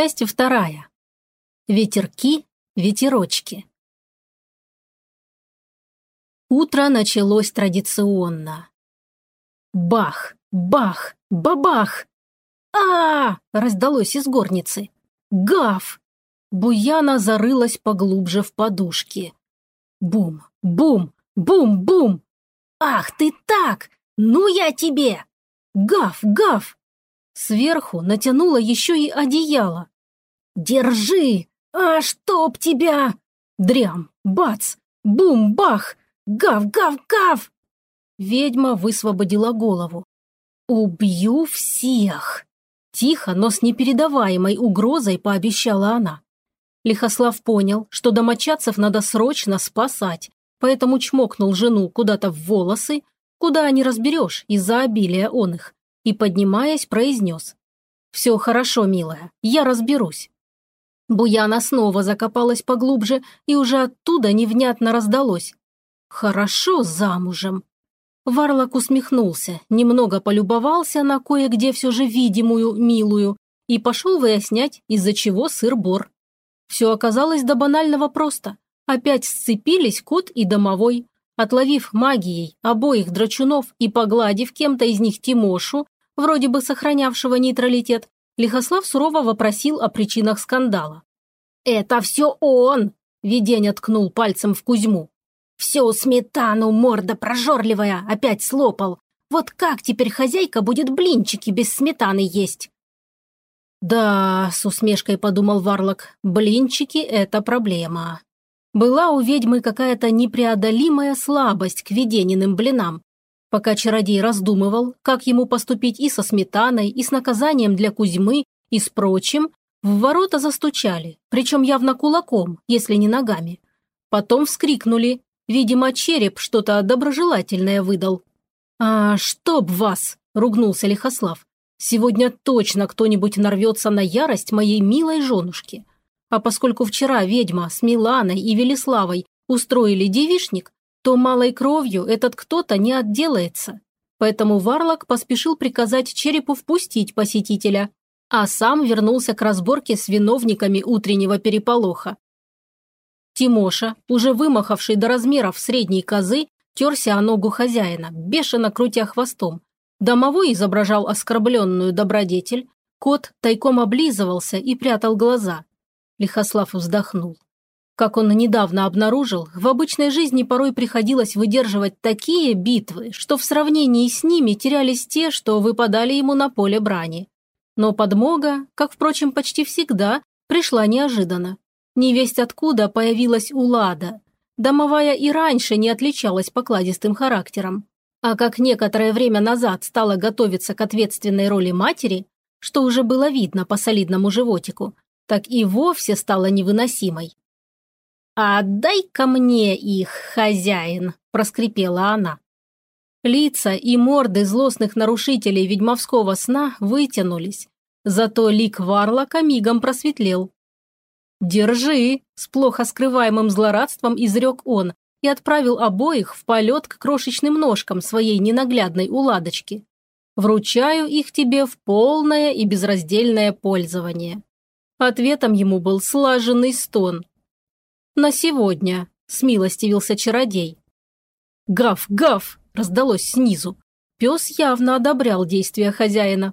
Часть вторая. Ветерки, ветерочки. Утро началось традиционно. Бах, бах, бабах! а, -а, -а раздалось из горницы. Гав! Буяна зарылась поглубже в подушки. Бум, бум, бум, бум! Ах ты так! Ну я тебе! Гав, гав! Сверху натянула еще и одеяло. «Держи! А чтоб тебя!» Дрям, бац, бум-бах, гав-гав-гав! Ведьма высвободила голову. «Убью всех!» Тихо, но с непередаваемой угрозой пообещала она. Лихослав понял, что домочадцев надо срочно спасать, поэтому чмокнул жену куда-то в волосы, куда не разберешь из-за обилия он их, и, поднимаясь, произнес. «Все хорошо, милая, я разберусь». Буяна снова закопалась поглубже, и уже оттуда невнятно раздалось. «Хорошо замужем». Варлок усмехнулся, немного полюбовался на кое-где все же видимую, милую, и пошел выяснять, из-за чего сыр-бор. Все оказалось до банального просто. Опять сцепились кот и домовой. Отловив магией обоих драчунов и погладив кем-то из них Тимошу, вроде бы сохранявшего нейтралитет, Лихослав сурово вопросил о причинах скандала. «Это все он!» – Ведень ткнул пальцем в Кузьму. «Всю сметану морда прожорливая опять слопал. Вот как теперь хозяйка будет блинчики без сметаны есть?» «Да», – с усмешкой подумал Варлок, – «блинчики – это проблема». Была у ведьмы какая-то непреодолимая слабость к ведениным блинам. Пока чародей раздумывал, как ему поступить и со сметаной, и с наказанием для Кузьмы, и с прочим, в ворота застучали, причем явно кулаком, если не ногами. Потом вскрикнули, видимо, череп что-то доброжелательное выдал. «А чтоб вас!» – ругнулся Лихослав. «Сегодня точно кто-нибудь нарвется на ярость моей милой женушки. А поскольку вчера ведьма с Миланой и Велиславой устроили девишник, то малой кровью этот кто-то не отделается. Поэтому Варлок поспешил приказать черепу впустить посетителя, а сам вернулся к разборке с виновниками утреннего переполоха. Тимоша, уже вымахавший до размеров средней козы, терся о ногу хозяина, бешено крутя хвостом. Домовой изображал оскорбленную добродетель, кот тайком облизывался и прятал глаза. Лихослав вздохнул. Как он недавно обнаружил, в обычной жизни порой приходилось выдерживать такие битвы, что в сравнении с ними терялись те, что выпадали ему на поле брани. Но подмога, как, впрочем, почти всегда, пришла неожиданно. Невесть откуда появилась Улада. Домовая и раньше не отличалась покладистым характером. А как некоторое время назад стала готовиться к ответственной роли матери, что уже было видно по солидному животику, так и вовсе стала невыносимой. «Отдай-ка мне их, хозяин!» – проскрипела она. Лица и морды злостных нарушителей ведьмовского сна вытянулись, зато лик Варлока мигом просветлел. «Держи!» – с плохо скрываемым злорадством изрек он и отправил обоих в полет к крошечным ножкам своей ненаглядной уладочки. «Вручаю их тебе в полное и безраздельное пользование». Ответом ему был слаженный стон. «На сегодня», – смилостивился чародей. «Гав, гав!» – раздалось снизу. Пес явно одобрял действия хозяина.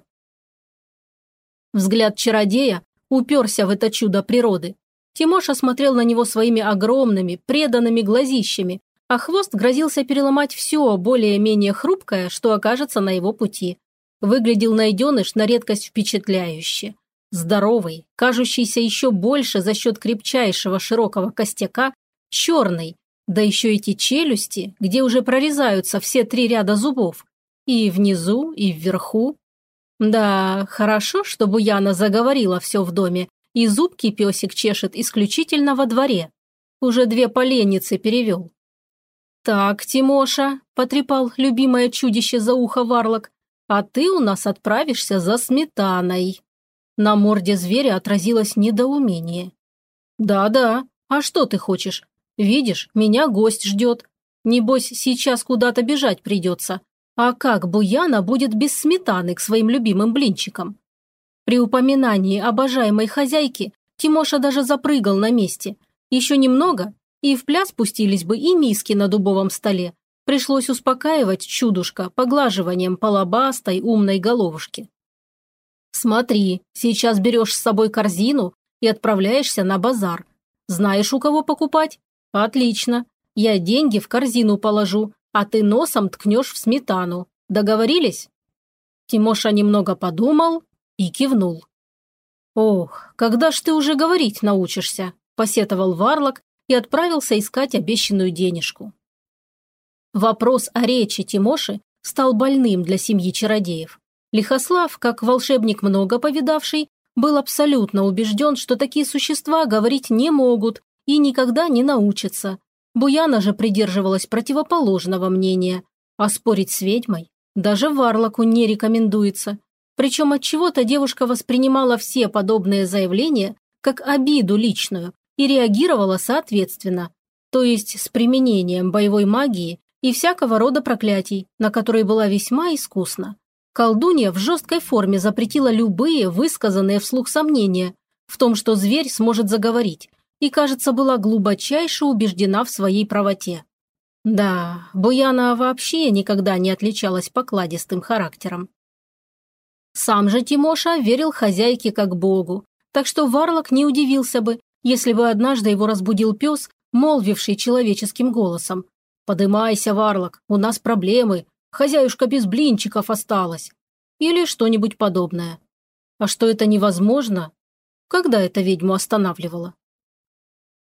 Взгляд чародея уперся в это чудо природы. Тимоша смотрел на него своими огромными, преданными глазищами, а хвост грозился переломать все более-менее хрупкое, что окажется на его пути. Выглядел найденыш на редкость впечатляюще. Здоровый, кажущийся еще больше за счет крепчайшего широкого костяка, черный, да еще эти челюсти, где уже прорезаются все три ряда зубов. И внизу, и вверху. Да, хорошо, что Буяна заговорила все в доме, и зубки песик чешет исключительно во дворе. Уже две поленницы перевел. «Так, Тимоша», – потрепал любимое чудище за ухо Варлок, – «а ты у нас отправишься за сметаной». На морде зверя отразилось недоумение. «Да-да, а что ты хочешь? Видишь, меня гость ждет. Небось, сейчас куда-то бежать придется. А как Буяна будет без сметаны к своим любимым блинчикам?» При упоминании обожаемой хозяйки Тимоша даже запрыгал на месте. Еще немного, и в пляс пустились бы и миски на дубовом столе. Пришлось успокаивать чудушка поглаживанием по лобастой умной головушки. «Смотри, сейчас берешь с собой корзину и отправляешься на базар. Знаешь, у кого покупать? Отлично. Я деньги в корзину положу, а ты носом ткнешь в сметану. Договорились?» Тимоша немного подумал и кивнул. «Ох, когда ж ты уже говорить научишься?» – посетовал Варлок и отправился искать обещанную денежку. Вопрос о речи Тимоши стал больным для семьи чародеев. Лихослав, как волшебник много повидавший, был абсолютно убежден, что такие существа говорить не могут и никогда не научатся. Буяна же придерживалась противоположного мнения, а спорить с ведьмой даже Варлоку не рекомендуется. Причем от чего то девушка воспринимала все подобные заявления как обиду личную и реагировала соответственно, то есть с применением боевой магии и всякого рода проклятий, на которые была весьма искусна. Колдунья в жесткой форме запретила любые высказанные вслух сомнения в том, что зверь сможет заговорить, и, кажется, была глубочайше убеждена в своей правоте. Да, Буяна вообще никогда не отличалась покладистым характером. Сам же Тимоша верил хозяйке как богу, так что Варлок не удивился бы, если бы однажды его разбудил пес, молвивший человеческим голосом. «Подымайся, Варлок, у нас проблемы, хозяюшка без блинчиков осталась». Или что-нибудь подобное. А что это невозможно? Когда это ведьму останавливало?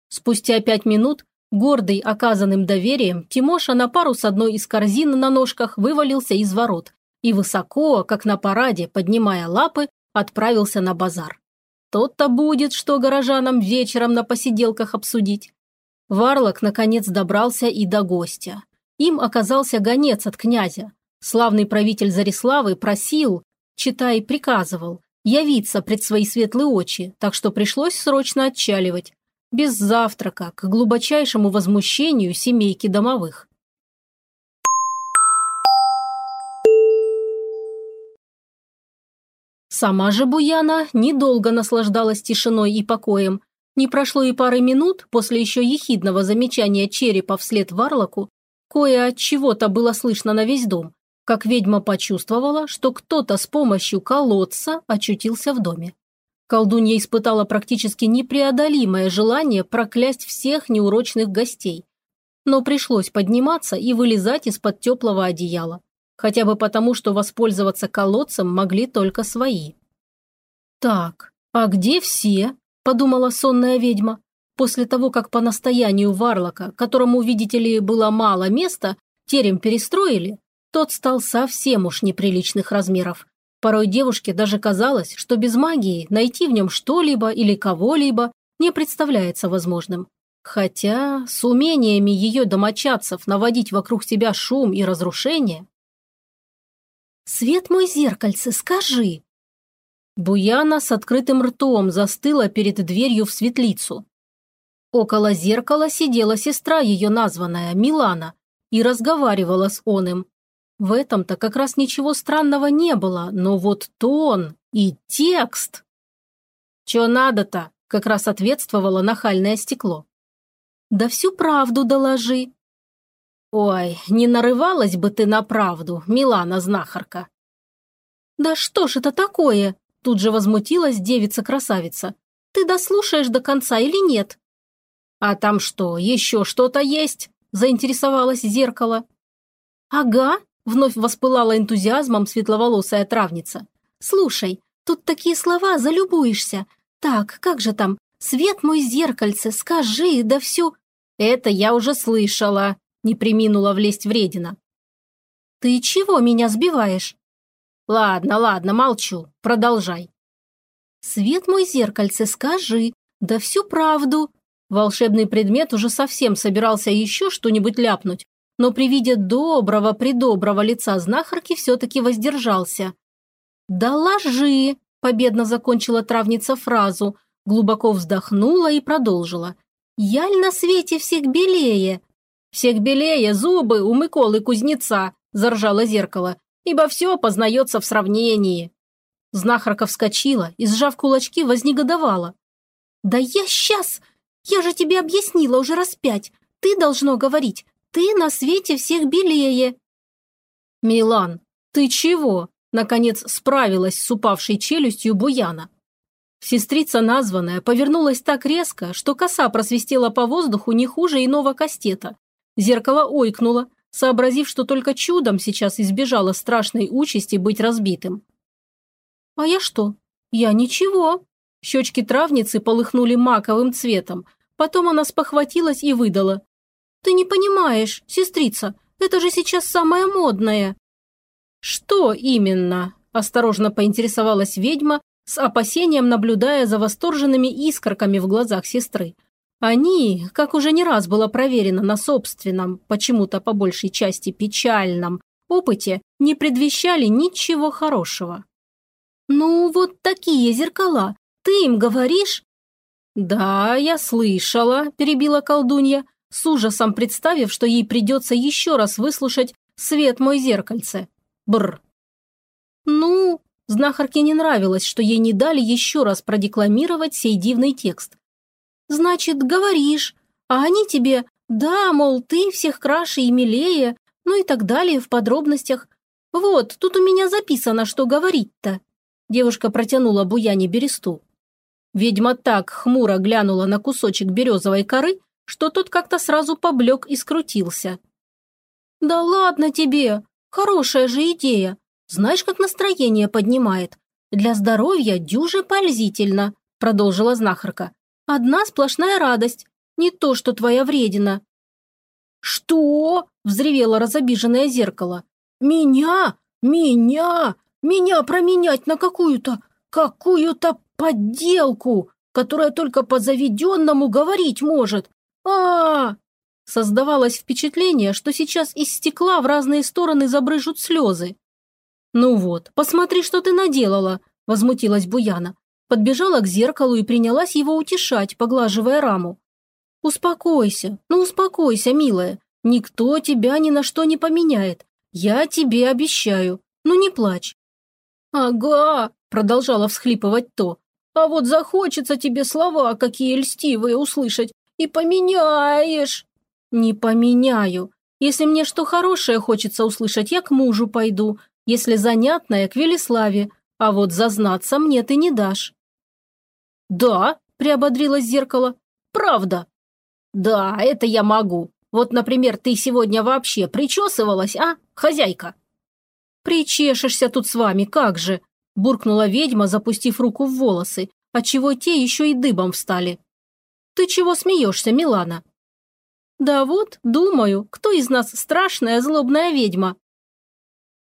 Спустя пять минут, гордый оказанным доверием, Тимоша на пару с одной из корзин на ножках вывалился из ворот и высоко, как на параде, поднимая лапы, отправился на базар. Тот-то будет, что горожанам вечером на посиделках обсудить. Варлок, наконец, добрался и до гостя. Им оказался гонец от князя. Славный правитель Зариславы просил, читай, приказывал, явиться пред свои светлые очи, так что пришлось срочно отчаливать. Без завтрака, к глубочайшему возмущению семейки домовых. Сама же Буяна недолго наслаждалась тишиной и покоем. Не прошло и пары минут после еще ехидного замечания черепа вслед Варлоку, кое от чего-то было слышно на весь дом, как ведьма почувствовала, что кто-то с помощью колодца очутился в доме. Колдунья испытала практически непреодолимое желание проклясть всех неурочных гостей. Но пришлось подниматься и вылезать из-под теплого одеяла хотя бы потому, что воспользоваться колодцем могли только свои. «Так, а где все?» – подумала сонная ведьма. После того, как по настоянию Варлока, которому, видите ли, было мало места, терем перестроили, тот стал совсем уж неприличных размеров. Порой девушке даже казалось, что без магии найти в нем что-либо или кого-либо не представляется возможным. Хотя с умениями ее домочадцев наводить вокруг себя шум и разрушение «Свет мой зеркальце, скажи!» Буяна с открытым ртом застыла перед дверью в светлицу. Около зеркала сидела сестра ее названная, Милана, и разговаривала с оным. В этом-то как раз ничего странного не было, но вот тон и текст... «Чё надо-то?» – как раз ответствовало нахальное стекло. «Да всю правду доложи», «Ой, не нарывалась бы ты на правду, Милана-знахарка!» «Да что ж это такое?» – тут же возмутилась девица-красавица. «Ты дослушаешь до конца или нет?» «А там что, еще что-то есть?» – заинтересовалась зеркало. «Ага», – вновь воспылала энтузиазмом светловолосая травница. «Слушай, тут такие слова, залюбуешься. Так, как же там? Свет мой зеркальце, скажи, да все...» «Это я уже слышала», не приминула влезть вредина. «Ты чего меня сбиваешь?» «Ладно, ладно, молчу. Продолжай». «Свет мой зеркальце, скажи, да всю правду». Волшебный предмет уже совсем собирался еще что-нибудь ляпнуть, но при виде доброго-предоброго лица знахарки все-таки воздержался. «Да ложи!» – победно закончила травница фразу, глубоко вздохнула и продолжила. «Яль на свете всех белее, «Всех белее зубы у Миколы Кузнеца», – заржало зеркало, «ибо все познается в сравнении». Знахарка вскочила и, сжав кулачки, вознегодовала. «Да я сейчас! Я же тебе объяснила уже раз пять. Ты должно говорить. Ты на свете всех белее!» «Милан, ты чего?» Наконец справилась с упавшей челюстью Буяна. Сестрица названная повернулась так резко, что коса просвистела по воздуху не хуже иного кастета. Зеркало ойкнуло, сообразив, что только чудом сейчас избежала страшной участи быть разбитым. «А я что? Я ничего». Щечки травницы полыхнули маковым цветом. Потом она спохватилась и выдала. «Ты не понимаешь, сестрица, это же сейчас самое модное». «Что именно?» – осторожно поинтересовалась ведьма, с опасением наблюдая за восторженными искорками в глазах сестры. Они, как уже не раз было проверено на собственном, почему-то по большей части печальном, опыте, не предвещали ничего хорошего. «Ну, вот такие зеркала. Ты им говоришь?» «Да, я слышала», – перебила колдунья, с ужасом представив, что ей придется еще раз выслушать «Свет мой зеркальце». Бр. «Ну...» – знахарке не нравилось, что ей не дали еще раз продекламировать сей дивный текст. «Значит, говоришь, а они тебе, да, мол, ты всех краше и милее, ну и так далее в подробностях. Вот, тут у меня записано, что говорить-то». Девушка протянула Буяне бересту. Ведьма так хмуро глянула на кусочек березовой коры, что тот как-то сразу поблек и скрутился. «Да ладно тебе! Хорошая же идея! Знаешь, как настроение поднимает? Для здоровья дюже пользительно!» продолжила знахарка. «Одна сплошная радость, не то, что твоя вредина». «Что?» – взревело разобиженное зеркало. «Меня? Меня? Меня променять на какую-то, какую-то подделку, которая только по заведенному говорить может. А, -а, а Создавалось впечатление, что сейчас из стекла в разные стороны забрыжут слезы. «Ну вот, посмотри, что ты наделала», – возмутилась Буяна. Подбежала к зеркалу и принялась его утешать, поглаживая раму. «Успокойся, ну успокойся, милая. Никто тебя ни на что не поменяет. Я тебе обещаю. Ну не плачь. «Ага», – продолжала всхлипывать то. «А вот захочется тебе слова какие льстивые услышать, и поменяешь». «Не поменяю. Если мне что хорошее хочется услышать, я к мужу пойду. Если занятное, к Велиславе. А вот зазнаться мне ты не дашь». «Да», – приободрилось зеркало. «Правда». «Да, это я могу. Вот, например, ты сегодня вообще причесывалась, а, хозяйка?» «Причешешься тут с вами, как же!» – буркнула ведьма, запустив руку в волосы, отчего те еще и дыбом встали. «Ты чего смеешься, Милана?» «Да вот, думаю, кто из нас страшная злобная ведьма?»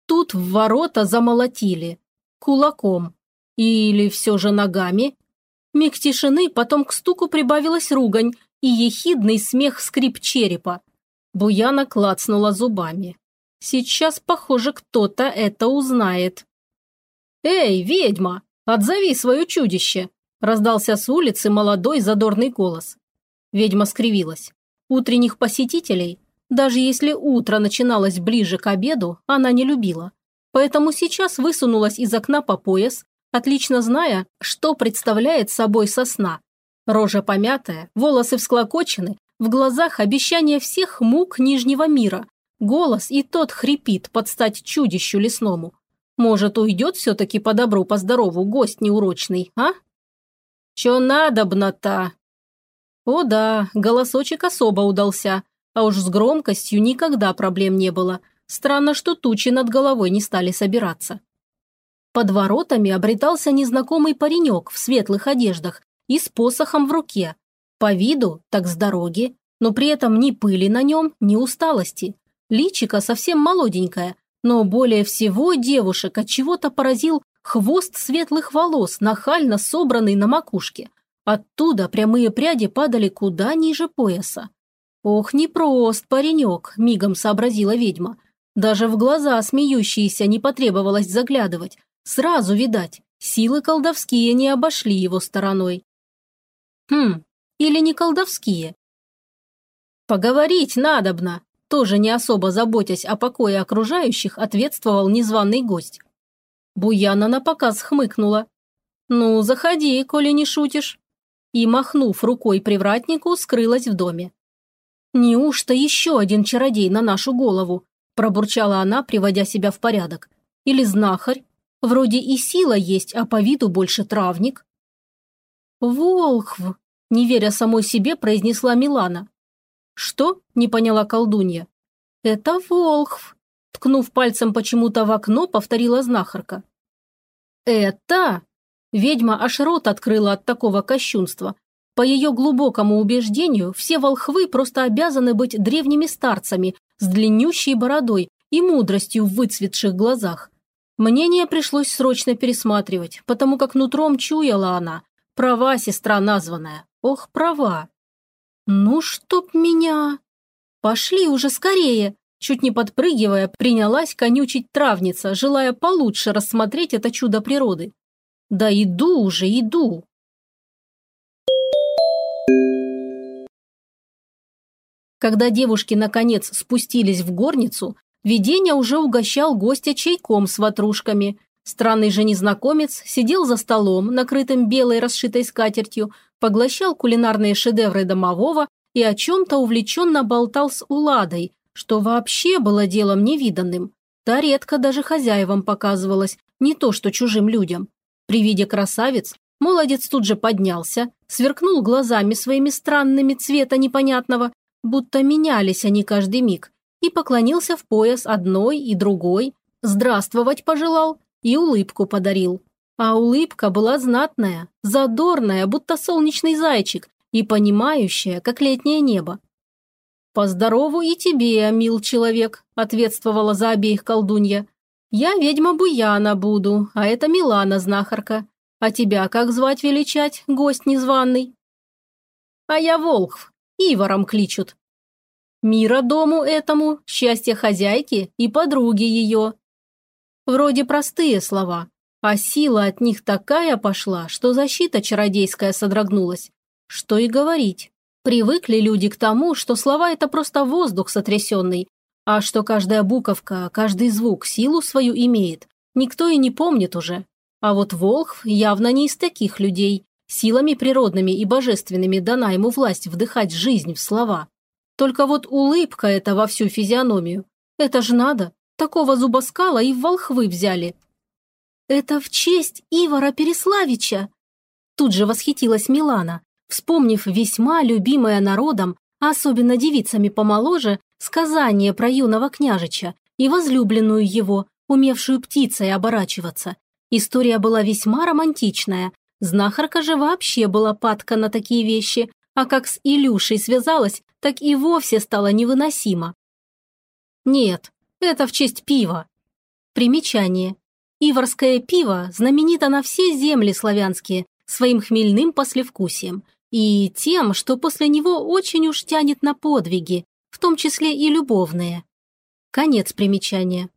Тут в ворота замолотили. Кулаком. Или все же ногами. Миг тишины, потом к стуку прибавилась ругань и ехидный смех скрип черепа. Буяна клацнула зубами. Сейчас, похоже, кто-то это узнает. «Эй, ведьма, отзови свое чудище!» – раздался с улицы молодой задорный голос. Ведьма скривилась. Утренних посетителей, даже если утро начиналось ближе к обеду, она не любила. Поэтому сейчас высунулась из окна по пояс, отлично зная, что представляет собой сосна. Рожа помятая, волосы всклокочены, в глазах обещание всех мук Нижнего мира, Голос и тот хрипит под стать чудищу лесному. Может, уйдет все-таки по добру, по здорову гость неурочный, а? Че надобно-то? О да, голосочек особо удался, а уж с громкостью никогда проблем не было. Странно, что тучи над головой не стали собираться. Под воротами обретался незнакомый паренек в светлых одеждах и с посохом в руке. По виду, так с дороги, но при этом ни пыли на нем, ни усталости. Личико совсем молоденькое, но более всего девушек от чего-то поразил хвост светлых волос, нахально собранный на макушке. Оттуда прямые пряди падали куда ниже пояса. «Ох, непрост паренек», – мигом сообразила ведьма. Даже в глаза смеющиеся не потребовалось заглядывать. Сразу видать, силы колдовские не обошли его стороной. Хм, или не колдовские. «Поговорить надобно», тоже не особо заботясь о покое окружающих, ответствовал незваный гость. Буяна напоказ хмыкнула. «Ну, заходи, коли не шутишь». И, махнув рукой привратнику, скрылась в доме. «Неужто еще один чародей на нашу голову?» – пробурчала она, приводя себя в порядок. «Или знахарь? Вроде и сила есть, а по виду больше травник». «Волхв!» – не веря самой себе, произнесла Милана. «Что?» – не поняла колдунья. «Это Волхв!» – ткнув пальцем почему-то в окно, повторила знахарка. «Это?» Ведьма аж рот открыла от такого кощунства. По ее глубокому убеждению, все волхвы просто обязаны быть древними старцами с длиннющей бородой и мудростью в выцветших глазах. Мнение пришлось срочно пересматривать, потому как нутром чуяла она. Права сестра названная. Ох, права. Ну, чтоб меня... Пошли уже скорее. Чуть не подпрыгивая, принялась конючить травница, желая получше рассмотреть это чудо природы. Да иду уже, иду. Когда девушки наконец спустились в горницу, видение уже угощал гостя чайком с ватрушками. Странный же незнакомец сидел за столом, накрытым белой расшитой скатертью, поглощал кулинарные шедевры домового и о чем-то увлеченно болтал с Уладой, что вообще было делом невиданным. Та редко даже хозяевам показывалась, не то что чужим людям. При виде красавиц молодец тут же поднялся, сверкнул глазами своими странными цвета непонятного, будто менялись они каждый миг, и поклонился в пояс одной и другой, здравствовать пожелал и улыбку подарил. А улыбка была знатная, задорная, будто солнечный зайчик, и понимающая, как летнее небо. «Поздорову и тебе, мил человек», – ответствовала за обеих колдунья. «Я ведьма Буяна буду, а это Милана знахарка. А тебя как звать величать, гость незваный?» «А я Волхв, Ивором кличут». «Мира дому этому, счастье хозяйки и подруги ее». Вроде простые слова, а сила от них такая пошла, что защита чародейская содрогнулась. Что и говорить. Привыкли люди к тому, что слова – это просто воздух сотрясенный, а что каждая буковка, каждый звук силу свою имеет, никто и не помнит уже. А вот Волхв явно не из таких людей. Силами природными и божественными дана ему власть вдыхать жизнь в слова. Только вот улыбка эта во всю физиономию. Это ж надо. Такого зубоскала и в волхвы взяли. «Это в честь Ивара Переславича!» Тут же восхитилась Милана, вспомнив весьма любимое народом, а особенно девицами помоложе, сказание про юного княжича и возлюбленную его, умевшую птицей оборачиваться. История была весьма романтичная. Знахарка же вообще была падка на такие вещи, а как с Илюшей связалась, так и вовсе стало невыносимо. Нет, это в честь пива. Примечание. Иварское пиво знаменито на все земли славянские своим хмельным послевкусием и тем, что после него очень уж тянет на подвиги, в том числе и любовные. Конец примечания.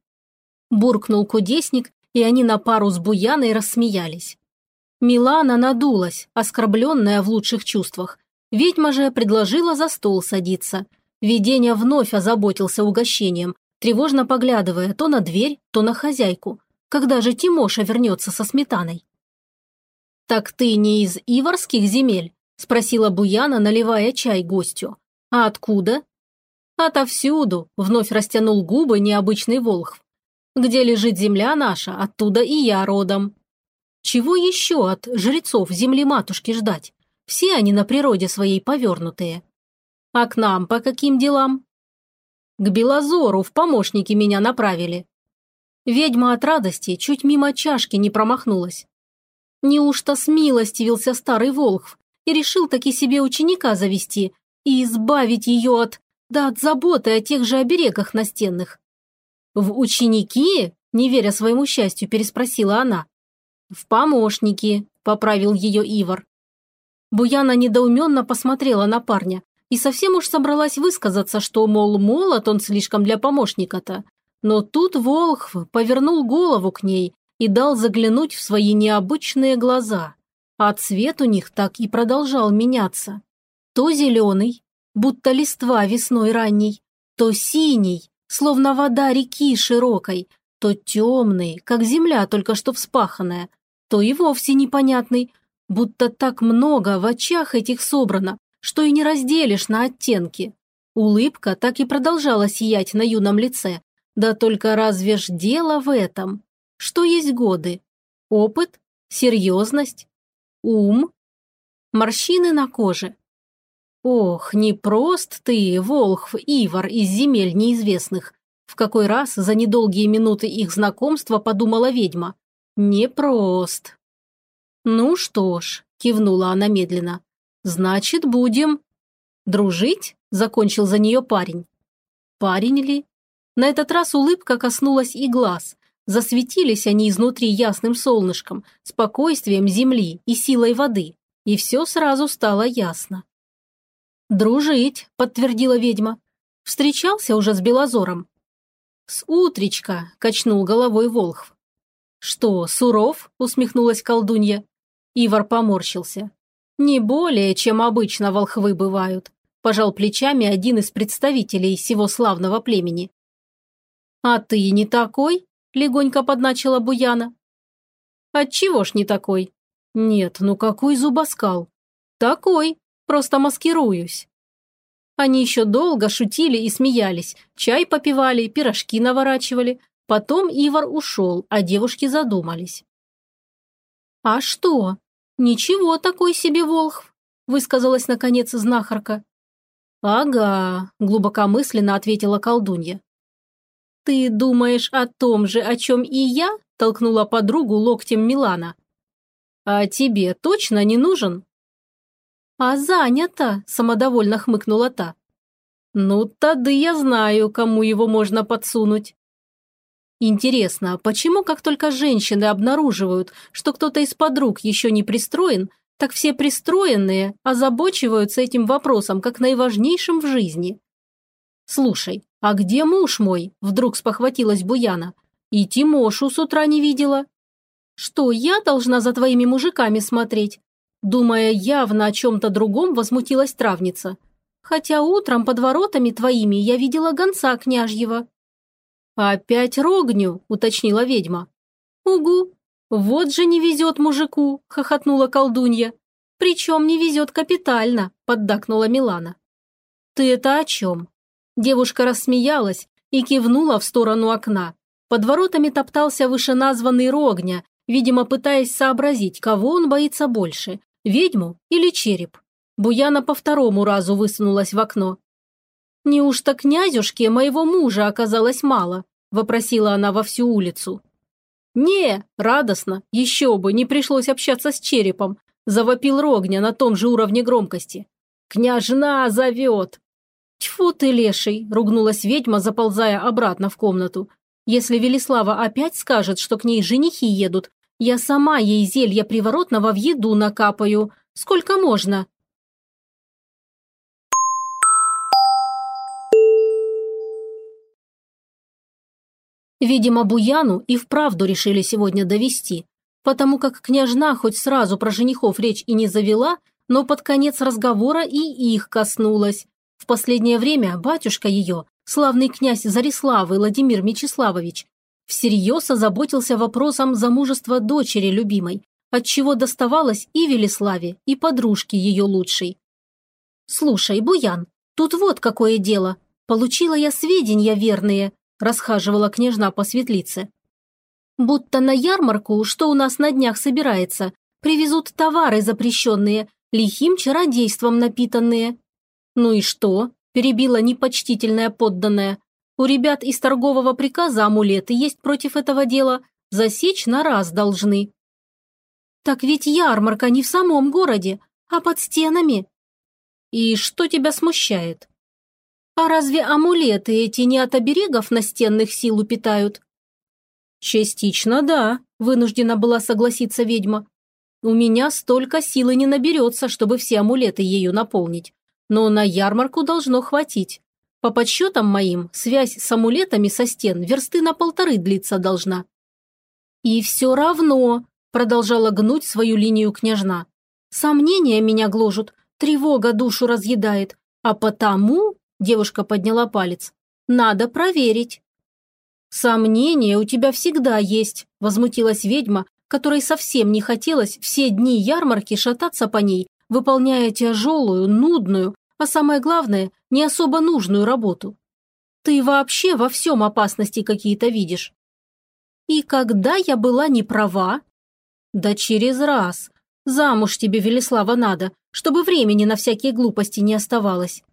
Буркнул кудесник, и они на пару с Буяной рассмеялись. Милана надулась, оскорбленная в лучших чувствах. Ведьма же предложила за стол садиться. Видение вновь озаботился угощением, тревожно поглядывая то на дверь, то на хозяйку. Когда же Тимоша вернется со сметаной? «Так ты не из Иварских земель?» – спросила Буяна, наливая чай гостю. «А откуда?» «Отовсюду», – вновь растянул губы необычный Волхв. «Где лежит земля наша, оттуда и я родом». Чего еще от жрецов земли-матушки ждать? Все они на природе своей повернутые. А к нам по каким делам? К Белозору в помощники меня направили. Ведьма от радости чуть мимо чашки не промахнулась. Неужто смилостивился старый Волхв и решил таки себе ученика завести и избавить ее от да от заботы о тех же оберегах настенных. «В ученики?» – не веря своему счастью, переспросила она. «В помощники», – поправил ее Ивар. Буяна недоуменно посмотрела на парня и совсем уж собралась высказаться, что, мол, молод он слишком для помощника-то. Но тут Волхв повернул голову к ней и дал заглянуть в свои необычные глаза, а цвет у них так и продолжал меняться. То зеленый, будто листва весной ранней, то синий, словно вода реки широкой, то темный, как земля только что вспаханная, то и вовсе непонятный, будто так много в очах этих собрано, что и не разделишь на оттенки. Улыбка так и продолжала сиять на юном лице. Да только разве ж дело в этом? Что есть годы? Опыт? Серьезность? Ум? Морщины на коже? Ох, не прост ты, Волхв Ивар из земель неизвестных. В какой раз за недолгие минуты их знакомства подумала ведьма. Непрост. Ну что ж, кивнула она медленно. Значит, будем... Дружить? Закончил за нее парень. Парень ли? На этот раз улыбка коснулась и глаз. Засветились они изнутри ясным солнышком, спокойствием земли и силой воды. И все сразу стало ясно. «Дружить», – подтвердила ведьма. «Встречался уже с Белозором?» «С утречка», – качнул головой Волхв. «Что, суров?» – усмехнулась колдунья. Ивар поморщился. «Не более, чем обычно волхвы бывают», – пожал плечами один из представителей сего славного племени. «А ты не такой?» – легонько подначила Буяна. «Отчего ж не такой?» «Нет, ну какой зубоскал?» «Такой», Просто маскируюсь». Они еще долго шутили и смеялись, чай попивали, пирожки наворачивали. Потом Ивар ушел, а девушки задумались. «А что? Ничего такой себе Волхв», – высказалась наконец знахарка. «Ага», – глубокомысленно ответила колдунья. «Ты думаешь о том же, о чем и я?» – толкнула подругу локтем Милана. «А тебе точно не нужен?» «А занято!» – самодовольно хмыкнула та. «Ну, тогда я знаю, кому его можно подсунуть». Интересно, почему как только женщины обнаруживают, что кто-то из подруг еще не пристроен, так все пристроенные озабочиваются этим вопросом как наиважнейшим в жизни? «Слушай, а где муж мой?» – вдруг спохватилась Буяна. «И Тимошу с утра не видела». «Что, я должна за твоими мужиками смотреть? Думая явно о чем-то другом, возмутилась травница. Хотя утром под воротами твоими я видела гонца княжьего. «Опять рогню», – уточнила ведьма. «Угу, вот же не везет мужику», – хохотнула колдунья. «Причем не везет капитально», – поддакнула Милана. «Ты это о чем?» Девушка рассмеялась и кивнула в сторону окна. Под воротами топтался вышеназванный Рогня, видимо, пытаясь сообразить, кого он боится больше Ведьму или череп? Буяна по второму разу высунулась в окно. «Неужто князюшке моего мужа оказалось мало?» – вопросила она во всю улицу. «Не, радостно, еще бы, не пришлось общаться с черепом», – завопил Рогня на том же уровне громкости. «Княжна зовет!» «Тьфу ты, леший!» – ругнулась ведьма, заползая обратно в комнату. «Если Велислава опять скажет, что к ней женихи едут, я сама ей зелья приворотного в еду накапаю. Сколько можно?» Видимо, Буяну и вправду решили сегодня довести, потому как княжна хоть сразу про женихов речь и не завела, но под конец разговора и их коснулась. В последнее время батюшка ее, славный князь Зариславы Владимир Мечиславович, всерьез озаботился вопросом замужества дочери любимой, отчего доставалось и Велиславе, и подружке ее лучшей. «Слушай, Буян, тут вот какое дело. Получила я сведения верные», – расхаживала княжна по светлице. «Будто на ярмарку, что у нас на днях собирается, привезут товары запрещенные, лихим чародейством напитанные». «Ну и что?» – перебила непочтительная подданная. У ребят из торгового приказа амулеты есть против этого дела. Засечь на раз должны. Так ведь ярмарка не в самом городе, а под стенами. И что тебя смущает? А разве амулеты эти не от оберегов настенных силу питают? Частично да, вынуждена была согласиться ведьма. У меня столько силы не наберется, чтобы все амулеты ею наполнить. Но на ярмарку должно хватить. По подсчетам моим, связь с амулетами со стен версты на полторы длиться должна. И все равно, продолжала гнуть свою линию княжна. Сомнения меня гложут, тревога душу разъедает, а потому, девушка подняла палец, надо проверить. «Сомнения у тебя всегда есть», – возмутилась ведьма, которой совсем не хотелось все дни ярмарки шататься по ней, выполняя тяжелую, нудную, а самое главное, не особо нужную работу. Ты вообще во всем опасности какие-то видишь. И когда я была не права? Да через раз. Замуж тебе, Велеслава, надо, чтобы времени на всякие глупости не оставалось.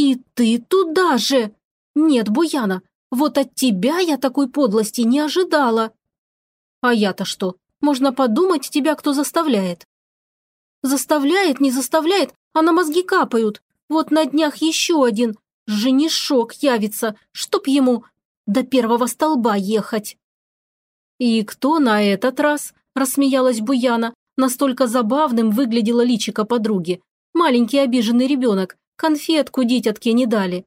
И ты туда же! Нет, Буяна, вот от тебя я такой подлости не ожидала. А я-то что? Можно подумать, тебя кто заставляет. Заставляет, не заставляет, а на мозги капают. Вот на днях еще один женишок явится, чтоб ему до первого столба ехать. «И кто на этот раз?» – рассмеялась Буяна. Настолько забавным выглядело личико подруги. Маленький обиженный ребенок, конфетку дитятке не дали.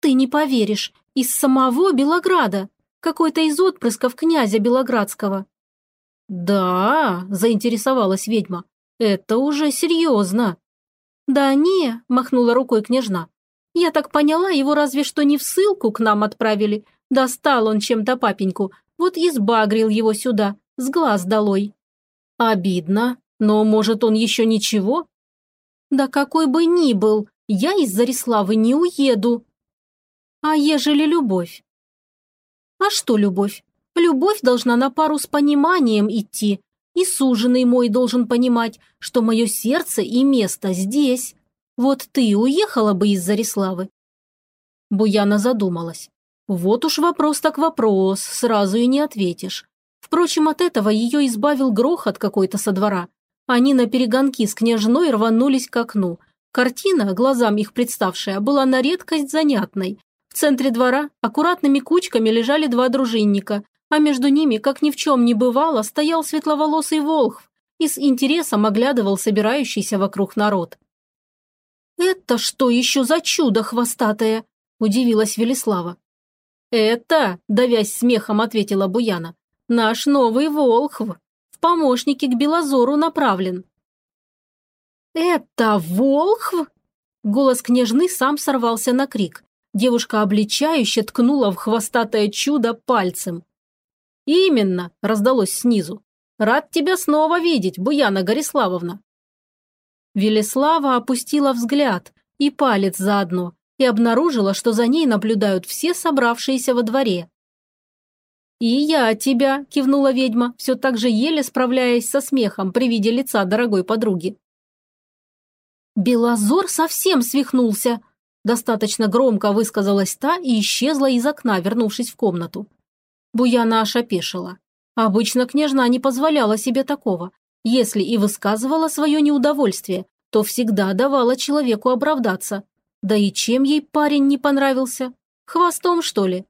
«Ты не поверишь, из самого Белограда, какой-то из отпрысков князя Белоградского». «Да», – заинтересовалась ведьма, – «это уже серьезно». «Да не», – махнула рукой княжна. «Я так поняла, его разве что не в ссылку к нам отправили. Достал он чем-то папеньку, вот и сбагрил его сюда, с глаз долой». «Обидно, но, может, он еще ничего?» «Да какой бы ни был, я из Зариславы не уеду». «А ежели любовь?» «А что любовь? Любовь должна на пару с пониманием идти, и суженый мой должен понимать, что мое сердце и место здесь. Вот ты уехала бы из Зариславы?» Буяна задумалась. Вот уж вопрос так вопрос, сразу и не ответишь. Впрочем, от этого ее избавил грохот какой-то со двора. Они на перегонки с княжной рванулись к окну. Картина, глазам их представшая, была на редкость занятной. В центре двора аккуратными кучками лежали два дружинника, а между ними, как ни в чем не бывало, стоял светловолосый волхв и с интересом оглядывал собирающийся вокруг народ. «Это что еще за чудо хвостатое?» – удивилась Велислава. «Это», – давясь смехом, ответила Буяна, – «наш новый волхв, помощники к Белозору направлен». «Это волхв?» Голос княжны сам сорвался на крик. Девушка обличающе ткнула в хвостатое чудо пальцем. «Именно!» – раздалось снизу. «Рад тебя снова видеть, Буяна Гориславовна!» Велеслава опустила взгляд и палец заодно и обнаружила, что за ней наблюдают все собравшиеся во дворе. «И я тебя!» – кивнула ведьма, все так же еле справляясь со смехом при виде лица дорогой подруги. «Белозор совсем свихнулся!» – достаточно громко высказалась та и исчезла из окна, вернувшись в комнату. Буяна аж опешила. Обычно княжна не позволяла себе такого. Если и высказывала свое неудовольствие, то всегда давала человеку оправдаться. Да и чем ей парень не понравился? Хвостом, что ли?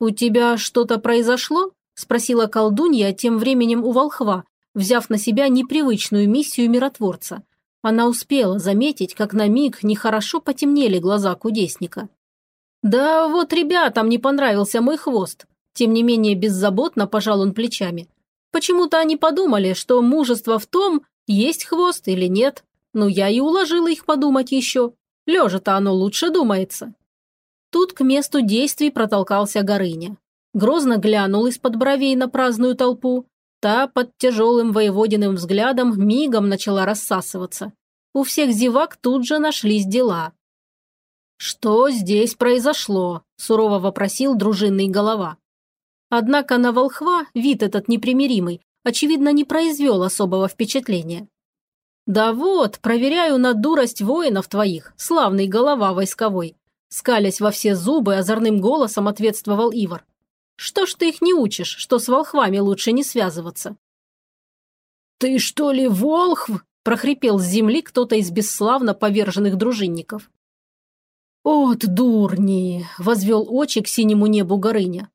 «У тебя что-то произошло?» – спросила колдунья тем временем у волхва, взяв на себя непривычную миссию миротворца. Она успела заметить, как на миг нехорошо потемнели глаза кудесника. «Да вот ребятам не понравился мой хвост. Тем не менее беззаботно пожал он плечами. Почему-то они подумали, что мужество в том, есть хвост или нет. Но я и уложила их подумать еще. Лежа-то оно лучше думается. Тут к месту действий протолкался Горыня. Грозно глянул из-под бровей на праздную толпу. Та под тяжелым воеводиным взглядом мигом начала рассасываться. У всех зевак тут же нашлись дела. «Что здесь произошло?» – сурово вопросил дружинный голова. Однако на волхва вид этот непримиримый, очевидно, не произвел особого впечатления. «Да вот, проверяю на дурость воинов твоих, славный голова войсковой», скалясь во все зубы, озорным голосом ответствовал Ивар. «Что ж ты их не учишь, что с волхвами лучше не связываться?» «Ты что ли волхв?» – прохрипел с земли кто-то из бесславно поверженных дружинников. «От дурни!» – возвел очи к синему небу Горыня.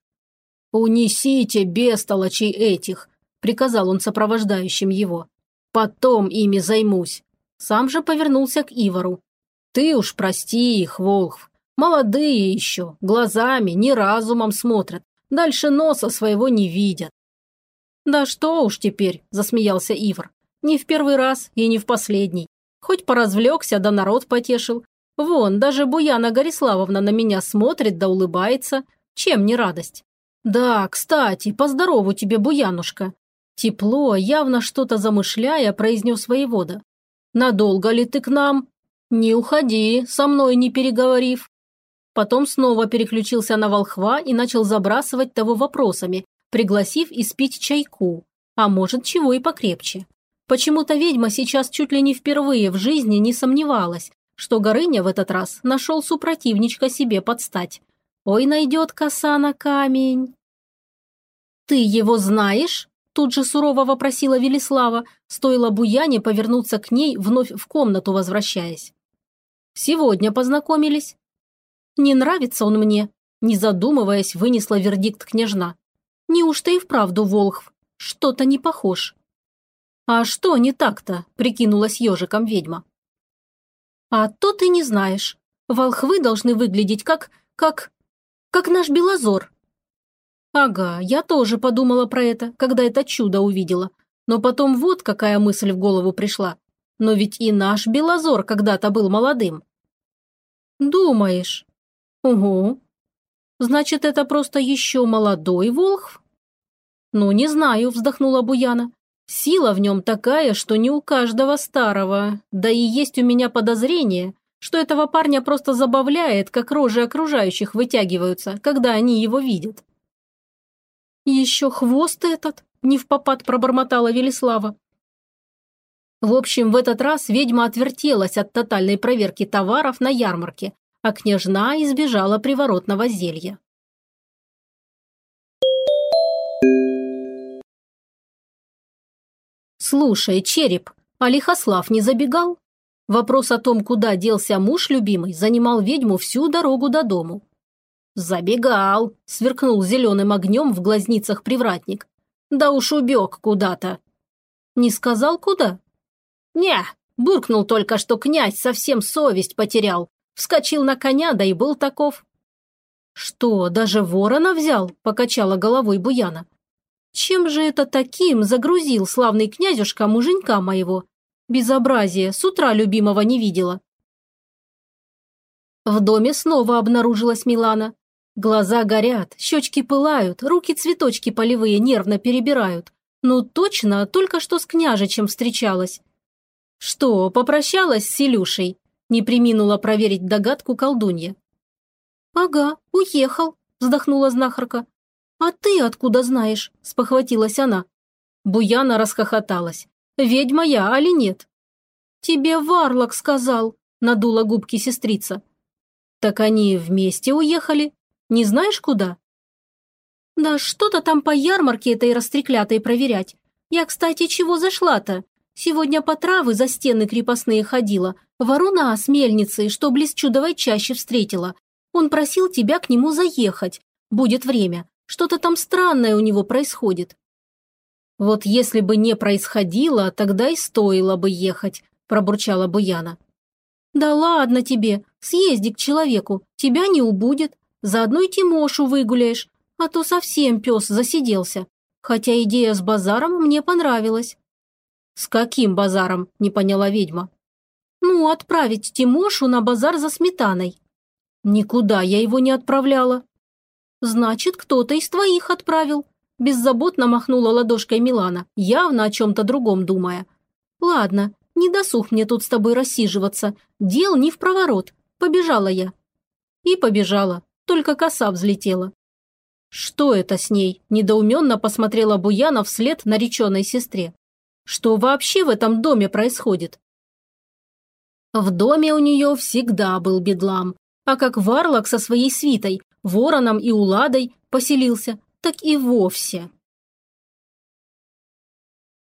«Унесите бестолочей этих», – приказал он сопровождающим его. «Потом ими займусь». Сам же повернулся к Ивару. «Ты уж прости их, Волхв. Молодые еще, глазами, не разумом смотрят. Дальше носа своего не видят». «Да что уж теперь», – засмеялся Ивар. «Не в первый раз и не в последний. Хоть поразвлекся, да народ потешил. Вон, даже Буяна Гориславовна на меня смотрит да улыбается. Чем не радость? Да, кстати, поздорову тебе, Буянушка. Тепло, явно что-то замышляя, произнес воевода. Надолго ли ты к нам? Не уходи, со мной не переговорив. Потом снова переключился на волхва и начал забрасывать того вопросами, пригласив испить чайку, а может, чего и покрепче. Почему-то ведьма сейчас чуть ли не впервые в жизни не сомневалась, что Горыня в этот раз нашел супротивничка себе подстать. Ой, найдет коса на камень. «Ты его знаешь?» – тут же сурово вопросила Велислава, стоило Буяне повернуться к ней, вновь в комнату возвращаясь. «Сегодня познакомились». «Не нравится он мне», – не задумываясь, вынесла вердикт княжна. «Неужто и вправду Волхв? Что-то не похож». «А что не так-то?» – прикинулась ежиком ведьма. «А то ты не знаешь. Волхвы должны выглядеть как... как... как наш Белозор». «Ага, я тоже подумала про это, когда это чудо увидела. Но потом вот какая мысль в голову пришла. Но ведь и наш Белозор когда-то был молодым». «Думаешь?» «Угу. Значит, это просто еще молодой Волхв?» «Ну, не знаю», – вздохнула Буяна. Сила в нем такая, что не у каждого старого. Да и есть у меня подозрение, что этого парня просто забавляет, как рожи окружающих вытягиваются, когда они его видят. «Еще хвост этот?» – не в попад пробормотала Велислава. В общем, в этот раз ведьма отвертелась от тотальной проверки товаров на ярмарке, а княжна избежала приворотного зелья. «Слушай, Череп, а Лихослав не забегал?» Вопрос о том, куда делся муж любимый, занимал ведьму всю дорогу до дому. «Забегал», – сверкнул зеленым огнем в глазницах привратник. «Да уж убег куда-то». «Не сказал, куда?» «Не, буркнул только, что князь совсем совесть потерял. Вскочил на коня, да и был таков». «Что, даже ворона взял?» – покачала головой Буяна. Чем же это таким загрузил славный князюшка муженька моего? Безобразие, с утра любимого не видела. В доме снова обнаружилась Милана. Глаза горят, щечки пылают, руки цветочки полевые нервно перебирают. Ну точно, только что с княжичем встречалась. Что, попрощалась с Илюшей? Не приминула проверить догадку колдунья. «Ага, уехал», – вздохнула знахарка. «А ты откуда знаешь?» – спохватилась она. Буяна расхохоталась. «Ведьма я, али нет?» «Тебе Варлок сказал», – надула губки сестрица. «Так они вместе уехали? Не знаешь, куда?» «Да что-то там по ярмарке этой растреклятой проверять. Я, кстати, чего зашла-то? Сегодня по травы за стены крепостные ходила. Ворона с мельницей, что близ чудовой чаще встретила. Он просил тебя к нему заехать. Будет время. Что-то там странное у него происходит». «Вот если бы не происходило, тогда и стоило бы ехать», – пробурчала Буяна. «Да ладно тебе, съезди к человеку, тебя не убудет. Заодно и Тимошу выгуляешь, а то совсем пес засиделся. Хотя идея с базаром мне понравилась». «С каким базаром?» – не поняла ведьма. «Ну, отправить Тимошу на базар за сметаной». «Никуда я его не отправляла», «Значит, кто-то из твоих отправил», – беззаботно махнула ладошкой Милана, явно о чем-то другом думая. «Ладно, не досуг мне тут с тобой рассиживаться. Дел не в проворот. Побежала я». И побежала, только коса взлетела. «Что это с ней?» – недоуменно посмотрела Буяна вслед нареченной сестре. «Что вообще в этом доме происходит?» В доме у нее всегда был бедлам, а как Варлок со своей свитой, вороном и уладой поселился, так и вовсе.